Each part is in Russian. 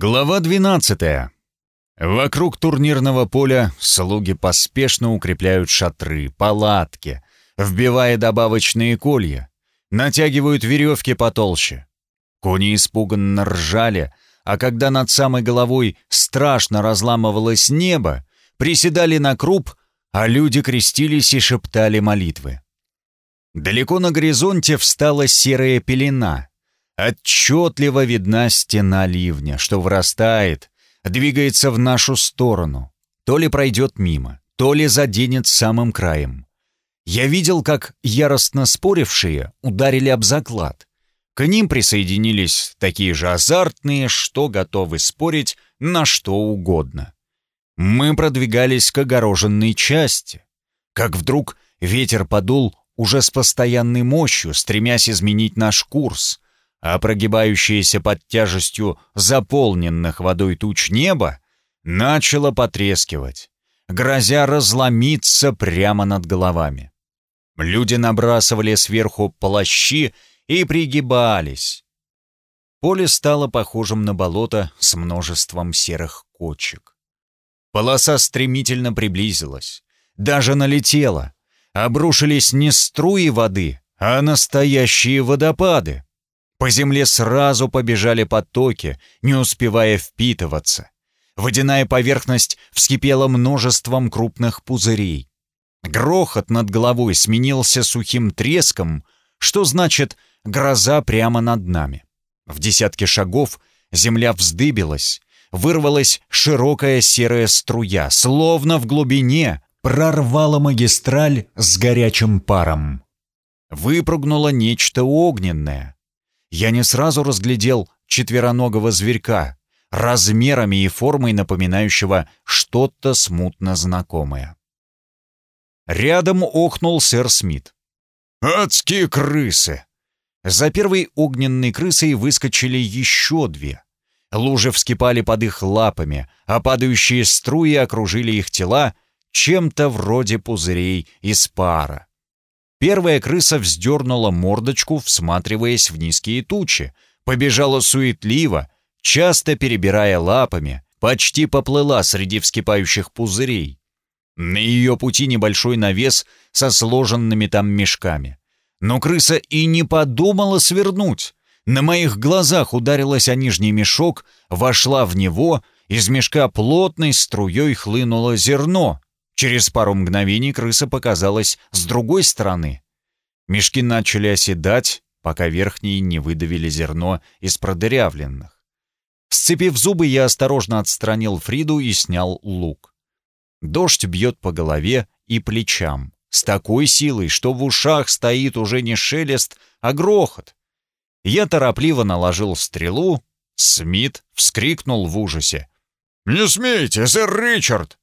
Глава 12. Вокруг турнирного поля слуги поспешно укрепляют шатры, палатки, вбивая добавочные колья, натягивают веревки потолще. Кони испуганно ржали, а когда над самой головой страшно разламывалось небо, приседали на круп, а люди крестились и шептали молитвы. Далеко на горизонте встала серая пелена — Отчетливо видна стена ливня, что вырастает, двигается в нашу сторону. То ли пройдет мимо, то ли заденет самым краем. Я видел, как яростно спорившие ударили об заклад. К ним присоединились такие же азартные, что готовы спорить на что угодно. Мы продвигались к огороженной части. Как вдруг ветер подул уже с постоянной мощью, стремясь изменить наш курс — а прогибающееся под тяжестью заполненных водой туч неба начало потрескивать, грозя разломиться прямо над головами. Люди набрасывали сверху плащи и пригибались. Поле стало похожим на болото с множеством серых кочек. Полоса стремительно приблизилась, даже налетела. Обрушились не струи воды, а настоящие водопады. По земле сразу побежали потоки, не успевая впитываться. Водяная поверхность вскипела множеством крупных пузырей. Грохот над головой сменился сухим треском, что значит «гроза прямо над нами». В десятке шагов земля вздыбилась, вырвалась широкая серая струя, словно в глубине прорвала магистраль с горячим паром. Выпрыгнуло нечто огненное — я не сразу разглядел четвероногого зверька, размерами и формой напоминающего что-то смутно знакомое. Рядом охнул сэр Смит. «Адские крысы!» За первой огненной крысой выскочили еще две. Лужи вскипали под их лапами, а падающие струи окружили их тела чем-то вроде пузырей из пара. Первая крыса вздернула мордочку, всматриваясь в низкие тучи, побежала суетливо, часто перебирая лапами, почти поплыла среди вскипающих пузырей. На ее пути небольшой навес со сложенными там мешками. Но крыса и не подумала свернуть. На моих глазах ударилась о нижний мешок, вошла в него, из мешка плотной струей хлынуло зерно, Через пару мгновений крыса показалась с другой стороны. Мешки начали оседать, пока верхние не выдавили зерно из продырявленных. Сцепив зубы, я осторожно отстранил Фриду и снял лук. Дождь бьет по голове и плечам, с такой силой, что в ушах стоит уже не шелест, а грохот. Я торопливо наложил стрелу, Смит вскрикнул в ужасе. «Не смейте, сэр Ричард!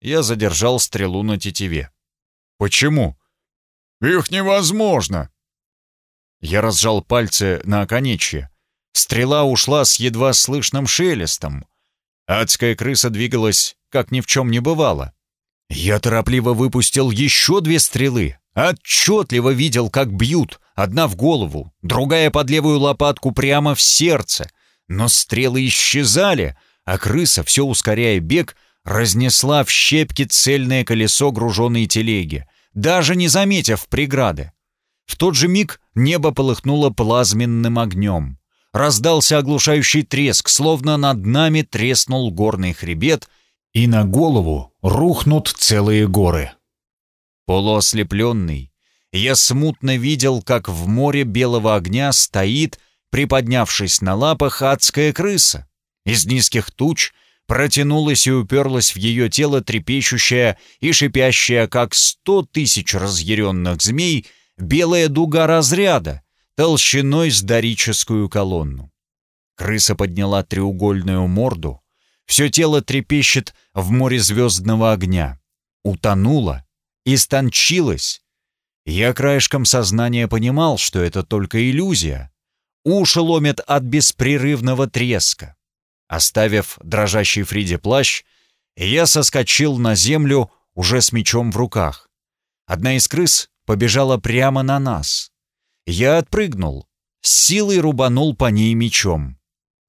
Я задержал стрелу на тетиве. «Почему?» «Их невозможно!» Я разжал пальцы на оконечье. Стрела ушла с едва слышным шелестом. Адская крыса двигалась, как ни в чем не бывало. Я торопливо выпустил еще две стрелы. Отчетливо видел, как бьют. Одна в голову, другая под левую лопатку прямо в сердце. Но стрелы исчезали, а крыса, все ускоряя бег, разнесла в щепки цельное колесо груженной телеги, даже не заметив преграды. В тот же миг небо полыхнуло плазменным огнем. Раздался оглушающий треск, словно над нами треснул горный хребет, и на голову рухнут целые горы. Полуослепленный, я смутно видел, как в море белого огня стоит, приподнявшись на лапах, адская крыса. Из низких туч — протянулась и уперлась в ее тело трепещущая и шипящая, как сто тысяч разъяренных змей, белая дуга разряда, толщиной с дорическую колонну. Крыса подняла треугольную морду, все тело трепещет в море звездного огня, утонула, истончилась. Я краешком сознания понимал, что это только иллюзия. Уши ломят от беспрерывного треска. Оставив дрожащий Фриде плащ, я соскочил на землю уже с мечом в руках. Одна из крыс побежала прямо на нас. Я отпрыгнул, с силой рубанул по ней мечом.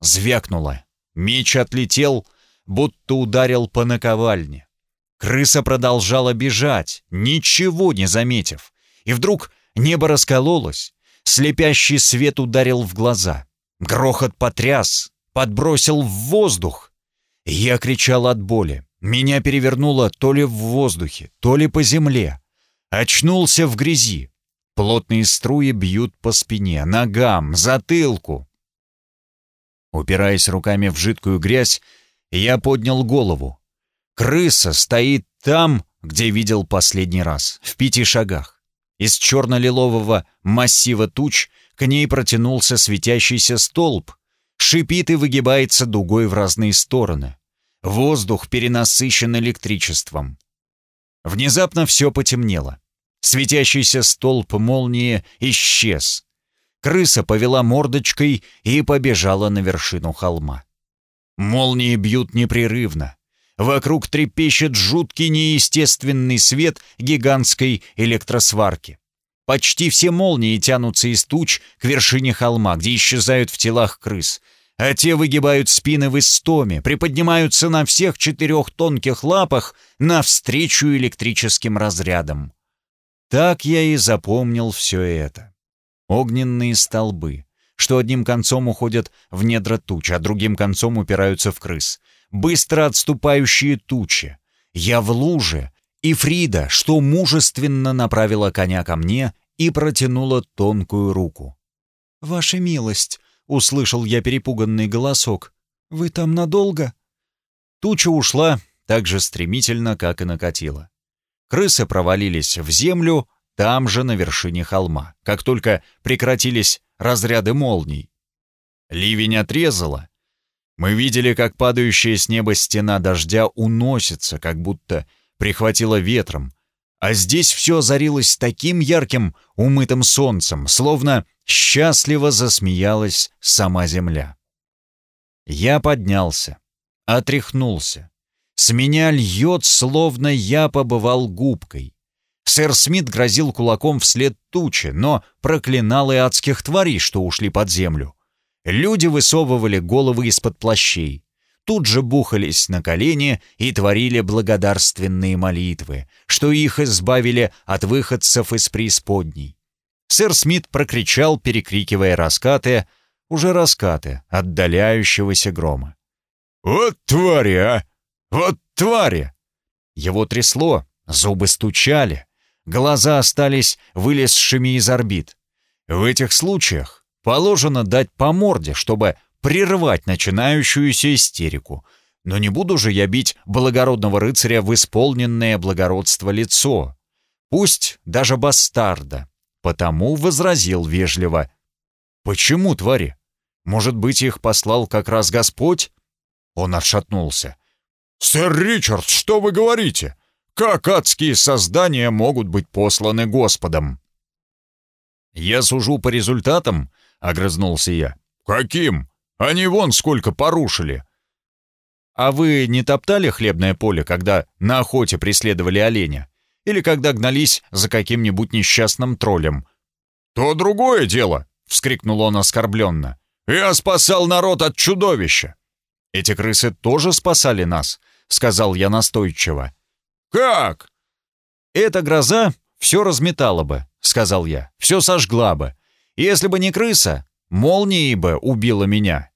Звякнуло. Меч отлетел, будто ударил по наковальне. Крыса продолжала бежать, ничего не заметив. И вдруг небо раскололось, слепящий свет ударил в глаза. Грохот потряс, подбросил в воздух. Я кричал от боли. Меня перевернуло то ли в воздухе, то ли по земле. Очнулся в грязи. Плотные струи бьют по спине, ногам, затылку. Упираясь руками в жидкую грязь, я поднял голову. Крыса стоит там, где видел последний раз, в пяти шагах. Из черно-лилового массива туч к ней протянулся светящийся столб, шипит и выгибается дугой в разные стороны. Воздух перенасыщен электричеством. Внезапно все потемнело. Светящийся столб молнии исчез. Крыса повела мордочкой и побежала на вершину холма. Молнии бьют непрерывно. Вокруг трепещет жуткий неестественный свет гигантской электросварки. Почти все молнии тянутся из туч к вершине холма, где исчезают в телах крыс, а те выгибают спины в истоме, приподнимаются на всех четырех тонких лапах навстречу электрическим разрядам. Так я и запомнил все это. Огненные столбы, что одним концом уходят в недра туч, а другим концом упираются в крыс — быстро отступающие тучи. Я в луже, и Фрида, что мужественно направила коня ко мне и протянула тонкую руку. «Ваша милость», — услышал я перепуганный голосок, — «вы там надолго?» Туча ушла так же стремительно, как и накатила. Крысы провалились в землю там же, на вершине холма, как только прекратились разряды молний. Ливень отрезала, мы видели, как падающая с неба стена дождя уносится, как будто прихватила ветром. А здесь все озарилось таким ярким, умытым солнцем, словно счастливо засмеялась сама земля. Я поднялся, отряхнулся. С меня льет, словно я побывал губкой. Сэр Смит грозил кулаком вслед тучи, но проклинал и адских тварей, что ушли под землю. Люди высовывали головы из-под плащей. Тут же бухались на колени и творили благодарственные молитвы, что их избавили от выходцев из преисподней. Сэр Смит прокричал, перекрикивая раскаты, уже раскаты отдаляющегося грома. «Вот твари, а! Вот твари!» Его трясло, зубы стучали, глаза остались вылезшими из орбит. В этих случаях Положено дать по морде, чтобы прервать начинающуюся истерику. Но не буду же я бить благородного рыцаря в исполненное благородство лицо. Пусть даже бастарда. Потому возразил вежливо. «Почему, твари? Может быть, их послал как раз Господь?» Он отшатнулся. «Сэр Ричард, что вы говорите? Как адские создания могут быть посланы Господом?» «Я сужу по результатам, — огрызнулся я. «Каким? Они вон сколько порушили!» «А вы не топтали хлебное поле, когда на охоте преследовали оленя? Или когда гнались за каким-нибудь несчастным троллем?» «То другое дело!» — вскрикнул он оскорбленно. «Я спасал народ от чудовища!» «Эти крысы тоже спасали нас», — сказал я настойчиво. «Как?» «Эта гроза все разметала бы», — сказал я, — «все сожгла бы. Если бы не крыса, молнией бы убила меня.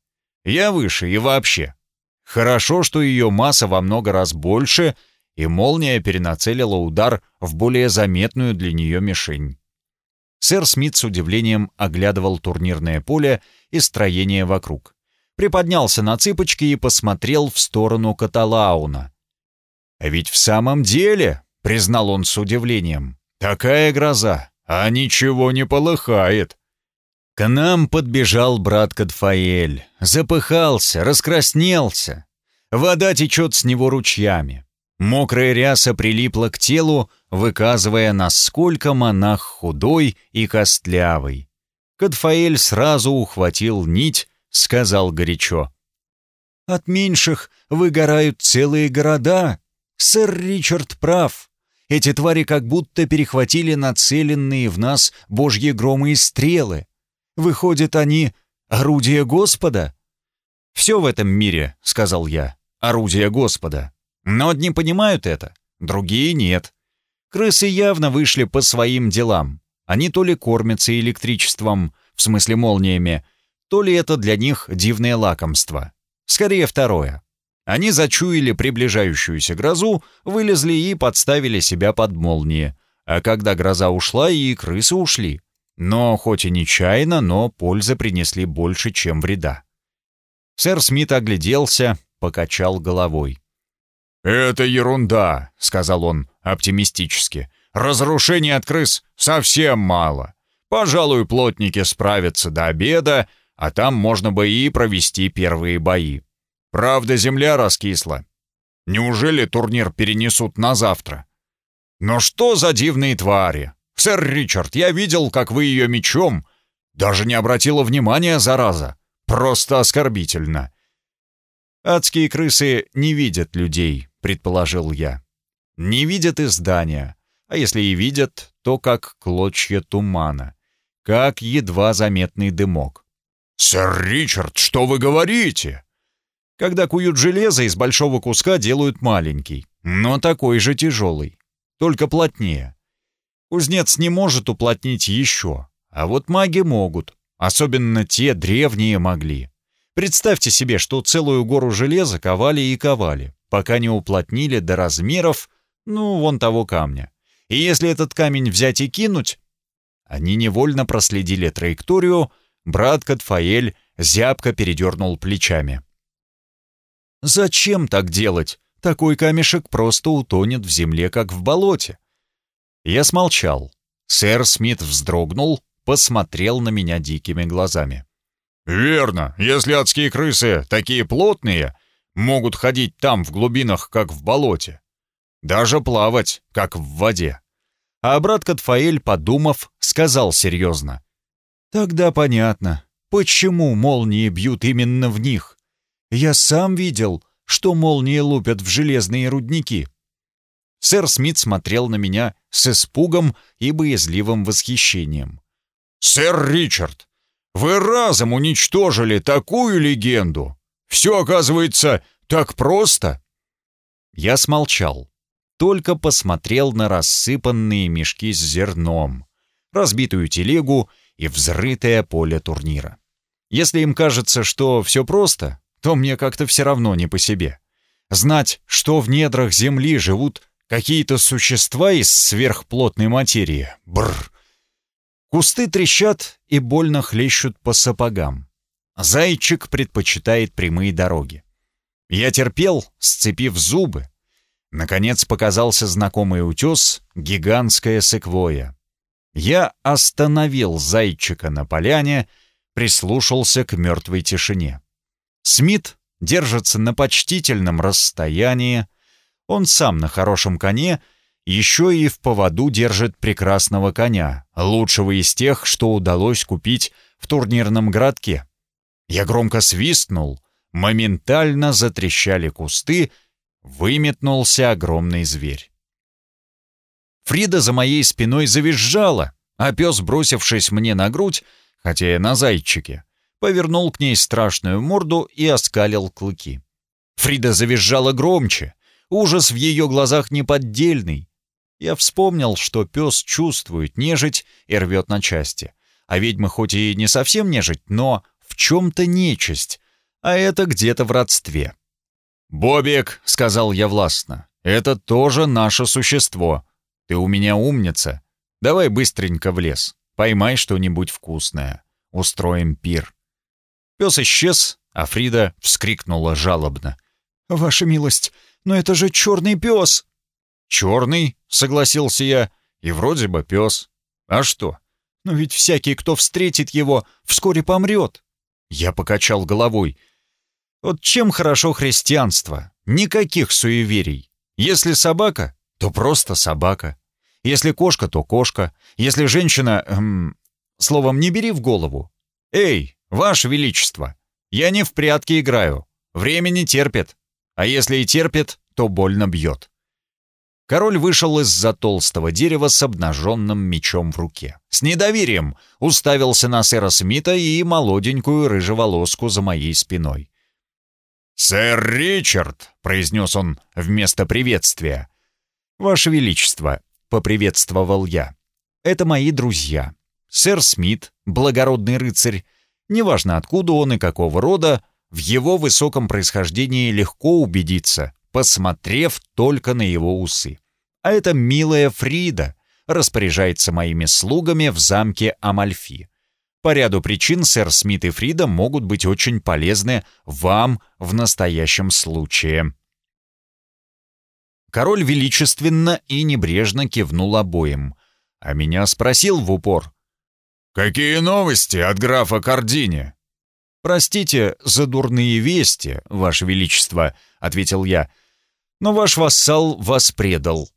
Я выше и вообще. Хорошо, что ее масса во много раз больше, и молния перенацелила удар в более заметную для нее мишень. Сэр Смит с удивлением оглядывал турнирное поле и строение вокруг. Приподнялся на цыпочки и посмотрел в сторону Каталауна. «А ведь в самом деле», — признал он с удивлением, — «такая гроза, а ничего не полыхает». К нам подбежал брат Кадфаэль, запыхался, раскраснелся. Вода течет с него ручьями. Мокрая ряса прилипла к телу, выказывая, насколько монах худой и костлявый. Кадфаэль сразу ухватил нить, сказал горячо. «От меньших выгорают целые города. Сэр Ричард прав. Эти твари как будто перехватили нацеленные в нас божьи громы и стрелы. Выходит, они — орудие Господа?» «Все в этом мире», — сказал я, — «орудие Господа. Но одни понимают это, другие нет. Крысы явно вышли по своим делам. Они то ли кормятся электричеством, в смысле молниями, то ли это для них дивное лакомство. Скорее второе. Они зачуяли приближающуюся грозу, вылезли и подставили себя под молнии. А когда гроза ушла, и крысы ушли. Но хоть и нечаянно, но пользы принесли больше, чем вреда. Сэр Смит огляделся, покачал головой. «Это ерунда», — сказал он оптимистически. «Разрушений от крыс совсем мало. Пожалуй, плотники справятся до обеда, а там можно бы и провести первые бои. Правда, земля раскисла. Неужели турнир перенесут на завтра? Но что за дивные твари? Сэр Ричард, я видел, как вы ее мечом. Даже не обратила внимания, зараза. Просто оскорбительно. Адские крысы не видят людей, предположил я. Не видят и здания, а если и видят, то как клочья тумана, как едва заметный дымок. «Сэр Ричард, что вы говорите?» Когда куют железо, из большого куска делают маленький, но такой же тяжелый, только плотнее. Кузнец не может уплотнить еще, а вот маги могут, особенно те древние могли. Представьте себе, что целую гору железа ковали и ковали, пока не уплотнили до размеров, ну, вон того камня. И если этот камень взять и кинуть... Они невольно проследили траекторию, брат Катфаэль зябко передернул плечами. «Зачем так делать? Такой камешек просто утонет в земле, как в болоте». Я смолчал. Сэр Смит вздрогнул, посмотрел на меня дикими глазами. «Верно, если адские крысы такие плотные, могут ходить там в глубинах, как в болоте. Даже плавать, как в воде». А брат Катфаэль, подумав, сказал серьезно. «Тогда понятно, почему молнии бьют именно в них. Я сам видел, что молнии лупят в железные рудники». Сэр Смит смотрел на меня с испугом и боязливым восхищением. «Сэр Ричард, вы разом уничтожили такую легенду! Все, оказывается, так просто!» Я смолчал, только посмотрел на рассыпанные мешки с зерном, разбитую телегу и взрытое поле турнира. Если им кажется, что все просто, то мне как-то все равно не по себе. Знать, что в недрах земли живут какие-то существа из сверхплотной материи. Бррр. Кусты трещат и больно хлещут по сапогам. Зайчик предпочитает прямые дороги. Я терпел, сцепив зубы. Наконец показался знакомый утес, гигантская секвоя. Я остановил зайчика на поляне, прислушался к мертвой тишине. Смит держится на почтительном расстоянии. Он сам на хорошем коне — еще и в поводу держит прекрасного коня, лучшего из тех, что удалось купить в турнирном городке. Я громко свистнул, моментально затрещали кусты, выметнулся огромный зверь. Фрида за моей спиной завизжала, а пес, бросившись мне на грудь, хотя и на зайчике, повернул к ней страшную морду и оскалил клыки. Фрида завизжала громче, ужас в ее глазах неподдельный, я вспомнил, что пес чувствует нежить и рвет на части. А ведьма хоть и не совсем нежить, но в чем-то нечисть, а это где-то в родстве. «Бобик», — сказал я властно, — «это тоже наше существо. Ты у меня умница. Давай быстренько в лес, поймай что-нибудь вкусное. Устроим пир». Пес исчез, а Фрида вскрикнула жалобно. «Ваша милость, но это же черный пес!» «Черный», — согласился я, — «и вроде бы пес. А что? Но ведь всякий, кто встретит его, вскоре помрет». Я покачал головой. «Вот чем хорошо христианство? Никаких суеверий. Если собака, то просто собака. Если кошка, то кошка. Если женщина... Эм, словом, не бери в голову. Эй, ваше величество, я не в прятки играю. Время не терпит. А если и терпит, то больно бьет. Король вышел из-за толстого дерева с обнаженным мечом в руке. С недоверием уставился на сэра Смита и молоденькую рыжеволоску за моей спиной. «Сэр Ричард!» — произнес он вместо приветствия. «Ваше Величество!» — поприветствовал я. «Это мои друзья. Сэр Смит, благородный рыцарь. Неважно, откуда он и какого рода, в его высоком происхождении легко убедиться, посмотрев только на его усы. А это милая Фрида распоряжается моими слугами в замке Амальфи. По ряду причин сэр Смит и Фрида могут быть очень полезны вам в настоящем случае. Король величественно и небрежно кивнул обоим, а меня спросил в упор. «Какие новости от графа Кардини?» «Простите за дурные вести, ваше величество», — ответил я, — «но ваш вассал вас предал».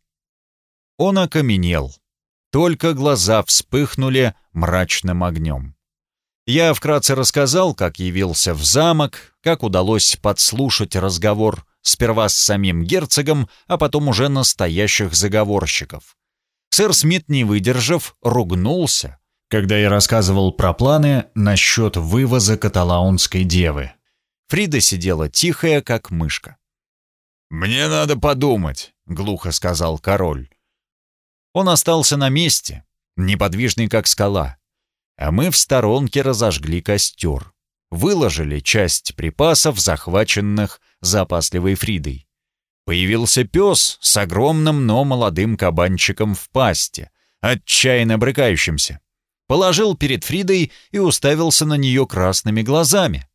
Он окаменел. Только глаза вспыхнули мрачным огнем. Я вкратце рассказал, как явился в замок, как удалось подслушать разговор сперва с самим герцогом, а потом уже настоящих заговорщиков. Сэр Смит, не выдержав, ругнулся, когда я рассказывал про планы насчет вывоза каталаунской девы. Фрида сидела тихая, как мышка. «Мне надо подумать», — глухо сказал король. Он остался на месте, неподвижный, как скала а мы в сторонке разожгли костер. Выложили часть припасов, захваченных запасливой Фридой. Появился пес с огромным, но молодым кабанчиком в пасте, отчаянно брыкающимся. Положил перед Фридой и уставился на нее красными глазами.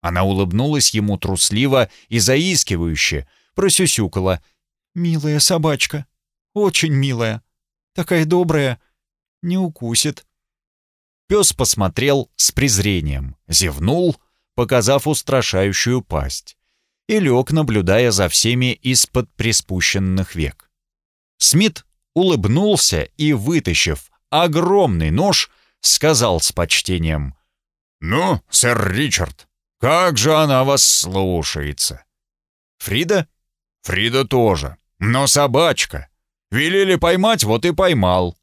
Она улыбнулась ему трусливо и заискивающе, просюсюкала. «Милая собачка, очень милая, такая добрая, не укусит». Пес посмотрел с презрением, зевнул, показав устрашающую пасть, и лег, наблюдая за всеми из-под приспущенных век. Смит улыбнулся и, вытащив огромный нож, сказал с почтением «Ну, сэр Ричард, как же она вас слушается!» «Фрида?» «Фрида тоже, но собачка. Велели поймать, вот и поймал.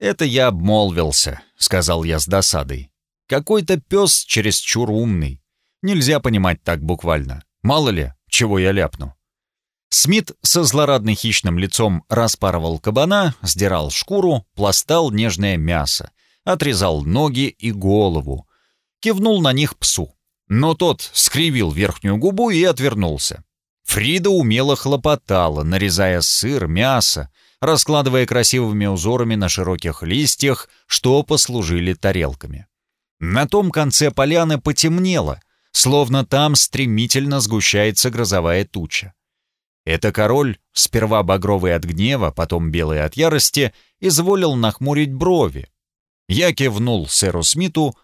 «Это я обмолвился», — сказал я с досадой. «Какой-то пес чересчур умный. Нельзя понимать так буквально. Мало ли, чего я ляпну». Смит со злорадно хищным лицом распарывал кабана, сдирал шкуру, пластал нежное мясо, отрезал ноги и голову. Кивнул на них псу. Но тот скривил верхнюю губу и отвернулся. Фрида умело хлопотала, нарезая сыр, мясо, раскладывая красивыми узорами на широких листьях, что послужили тарелками. На том конце поляны потемнело, словно там стремительно сгущается грозовая туча. Это король, сперва багровый от гнева, потом белый от ярости, изволил нахмурить брови. Я кивнул сэру Смиту,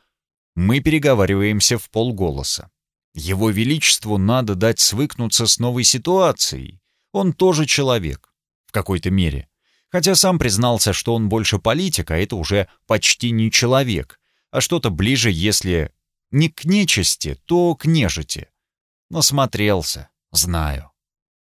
мы переговариваемся в полголоса. Его Величеству надо дать свыкнуться с новой ситуацией. Он тоже человек в какой-то мере. Хотя сам признался, что он больше политик, а это уже почти не человек, а что-то ближе, если не к нечисти, то к нежити. Насмотрелся, знаю.